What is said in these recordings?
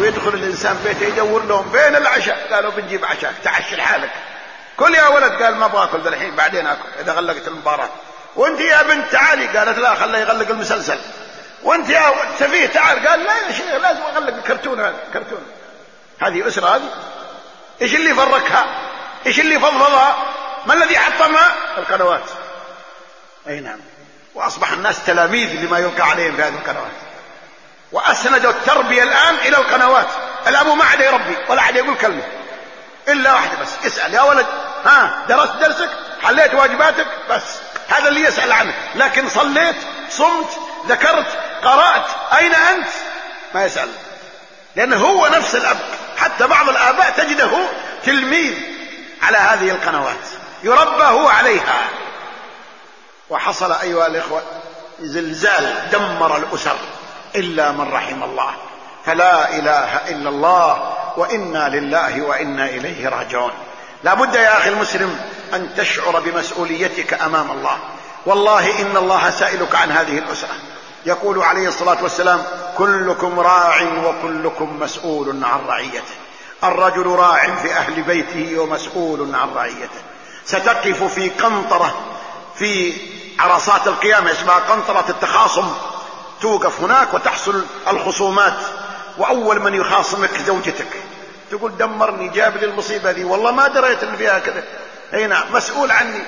ويدخل الإنسان بيته يدور لهم فين العشاء؟ قالوا بنجيب عشاء تعشي لحالك كل يا ولد قال ما أبغى آكل الحين بعدين آكل إذا غلقت المباراة. وأنت يا بنت تعالي قالت لا خليه يغلق المسلسل. وأنت يا سفيه تعال؟ قال لا يا شيخ لازم أغلق الكرتون هذا كرتون. هذه أسرة هذه؟ إيش اللي فرقها؟ إيش اللي فضفضها؟ ما الذي حطمها القنوات. أي نعم. وأصبح الناس تلاميذ لما يلقى عليهم في هذه القنوات. واسندوا التربية الآن إلى القنوات. الابو ما عاد يربي ولا عاد يقول كلمة. إلا واحدة بس اسأل يا ولد. ها درست درسك؟ حليت واجباتك؟ بس هذا اللي يسأل عنه. لكن صليت صمت ذكرت قرأت أين أنت؟ ما يسأل. لأنه هو نفس الأب. حتى بعض الآباء تجده تلميذ على هذه القنوات. يربى هو عليها. وحصل أيها الإخوة زلزال دمر الأسر. إلا من رحم الله. فلا إله إلا الله وإنا لله وإنا إليه راجعون. لا بد يا أخي المسلم أن تشعر بمسؤوليتك أمام الله. والله إن الله سائلك عن هذه الأسرة. يقول عليه الصلاة والسلام كلكم راع وكلكم مسؤول عن رعيته. الرجل راع في أهل بيته ومسؤول عن رعيته. ستقف في قنطرة في عرصات القيامة اسمها قنطرة التخاصم. توقف هناك وتحصل الخصومات. وأول من يخاصمك زوجتك. تقول دمرني جاب لي المصيبة ذي. والله ما دريت ان فيها كذا. أي نعم مسؤول عني.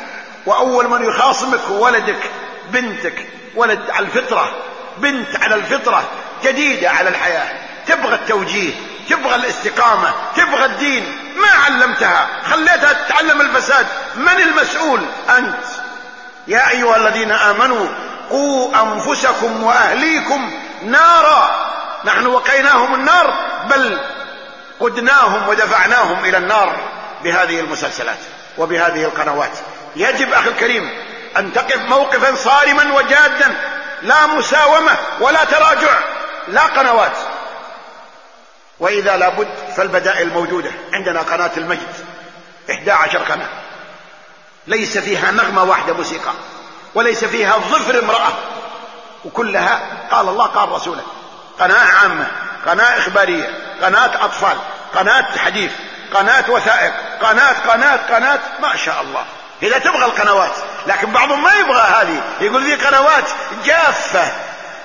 وأول من يخاصمك هو ولدك بنتك. ولد على الفطرة. بنت على الفطرة. جديدة على الحياة. تبغى التوجيه تبغى الاستقامة تبغى الدين. ما علمتها. خليتها تتعلم الفساد. من المسؤول؟ أنت. يا أيها الذين آمنوا قوا أنفسكم وأهليكم نارا. نحن وقيناهم النار بل قدناهم ودفعناهم إلى النار بهذه المسلسلات وبهذه القنوات. يجب أخي الكريم أن تقف موقفا صارما وجادا لا مساومة ولا تراجع لا قنوات. وإذا لابد فالبدائل موجودة عندنا قناة المجد إحدى عشر قناة. ليس فيها نغمة واحدة موسيقى. وليس فيها ظفر امراه وكلها قال الله قال رسوله. قناة عامة قناة إخبارية قناة أطفال قناة حديث قناة وثائق قناة قناة قناة. ما شاء الله. إذا تبغى القنوات لكن بعضهم ما يبغى هذه. يقول ذي قنوات جافة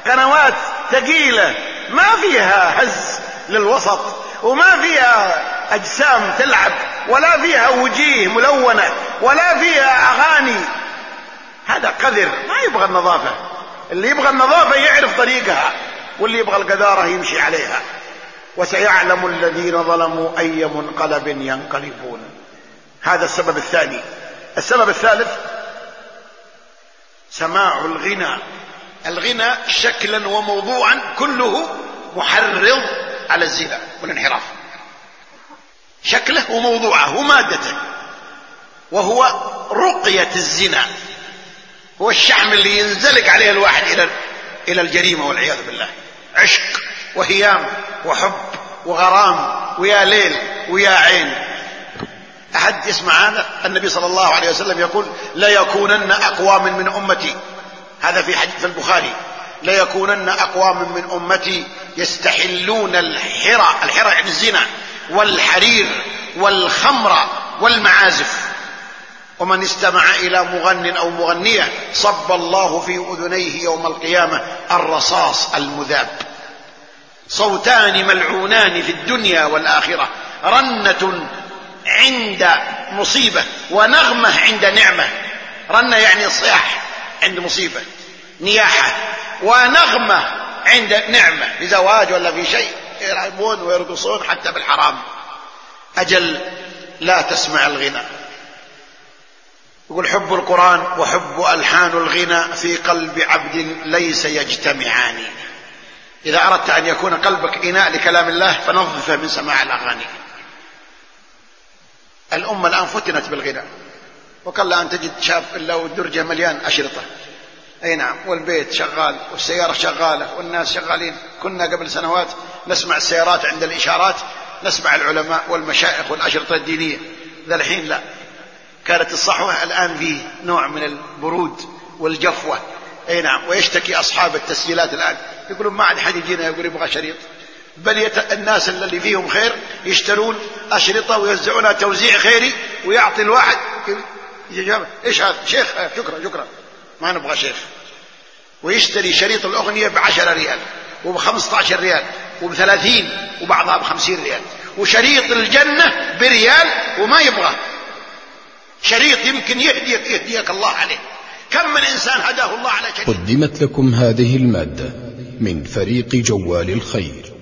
قنوات ثقيلة. ما فيها هز للوسط وما فيها أجسام تلعب ولا فيها وجيه ملونة ولا فيها أغاني هذا قذر ما يبغى النظافة. اللي يبغى النظافة يعرف طريقها واللي يبغى القذاره يمشي عليها. وسيعلم الذين ظلموا أي منقلب ينقلبون. هذا السبب الثاني. السبب الثالث سماع الغنى. الغنى شكلا وموضوعا كله محرض على الزنا والانحراف. شكله وموضوعه ومادته وهو رقية الزنا. هو الشحم اللي ينزلق عليه الواحد إلى إلى الجريمة والعياذ بالله. عشق وهيام وحب وغرام ويا ليل ويا عين. أحد يسمع هذا؟ النبي صلى الله عليه وسلم يقول ليكونن أقوام من أمتي. هذا في حديث البخاري. ليكونن أقوام من أمتي يستحلون الحرى الحرى يعني الزنا والحرير والخمر والمعازف. ومن استمع إلى مغن أو مغنية صب الله في أذنيه يوم القيامة الرصاص المذاب. صوتان ملعونان في الدنيا والآخرة. رنة عند مصيبة ونغمة عند نعمة. رنة يعني صياح عند مصيبة نياحة ونغمة عند نعمة. في زواج ولا في شيء يلعبون ويرقصون حتى بالحرام. أجل لا تسمع الغنى. يقول حب القرآن وحب ألحان الغنى في قلب عبد ليس يجتمعان. إذا أردت أن يكون قلبك إناء لكلام الله فنظفه من سماع الأغاني. الأمة الآن فتنت بالغنى. وقل أن تجد شاب إلا والدرجة مليان أشرطة. أي نعم والبيت شغال والسيارة شغالة والناس شغالين. كنا قبل سنوات نسمع السيارات عند الإشارات نسمع العلماء والمشايخ والأشرطة الدينية. ذا الحين لا. كانت الصحوة الآن في نوع من البرود والجفوة. أي نعم ويشتكي أصحاب التسجيلات الآن. يقولون ما عاد حد يجينا يقول يبغى شريط. بل يت... الناس اللي فيهم خير يشترون أشرطة ويوزعونها توزيع خيري ويعطي الواحد. إيش هذا؟ شيخ شكرا شكرا. ما نبغى شيخ. ويشتري شريط الأغنية بعشرة ريال وبخمسة عشر ريال وبثلاثين وبعضها بخمسين ريال. وشريط الجنة بريال وما يبغى شريط يمكن يهديك يهديك الله عليه. كم من إنسان هداه الله على شريط؟ قدمت لكم هذه المادة من فريق جوال الخير.